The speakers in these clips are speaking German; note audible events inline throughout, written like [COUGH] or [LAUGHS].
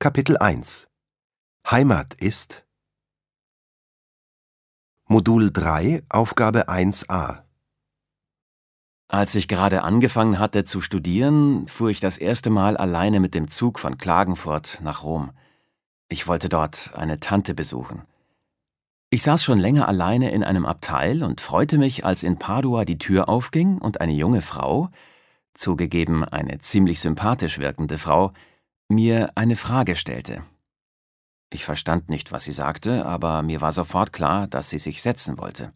Kapitel 1 Heimat ist Modul 3, Aufgabe 1a Als ich gerade angefangen hatte zu studieren, fuhr ich das erste Mal alleine mit dem Zug von Klagenfurt nach Rom. Ich wollte dort eine Tante besuchen. Ich saß schon länger alleine in einem Abteil und freute mich, als in Padua die Tür aufging und eine junge Frau, zugegeben eine ziemlich sympathisch wirkende Frau, mir eine Frage stellte. Ich verstand nicht, was sie sagte, aber mir war sofort klar, dass sie sich setzen wollte.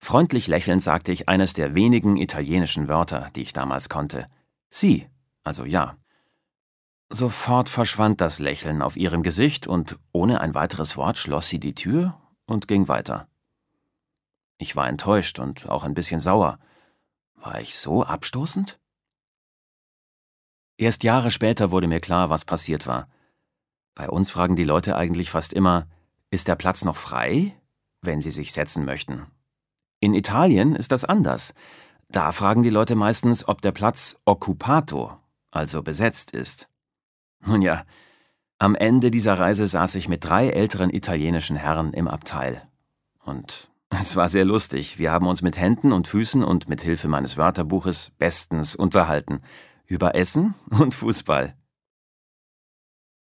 Freundlich lächelnd sagte ich eines der wenigen italienischen Wörter, die ich damals konnte. Sie, also ja. Sofort verschwand das Lächeln auf ihrem Gesicht und ohne ein weiteres Wort schloss sie die Tür und ging weiter. Ich war enttäuscht und auch ein bisschen sauer. War ich so abstoßend? Erst Jahre später wurde mir klar, was passiert war. Bei uns fragen die Leute eigentlich fast immer, ist der Platz noch frei, wenn sie sich setzen möchten. In Italien ist das anders. Da fragen die Leute meistens, ob der Platz occupato, also besetzt ist. Nun ja, am Ende dieser Reise saß ich mit drei älteren italienischen Herren im Abteil. Und [LAUGHS] es war sehr lustig. Wir haben uns mit Händen und Füßen und mit Hilfe meines Wörterbuches bestens unterhalten. Über Essen und Fußball.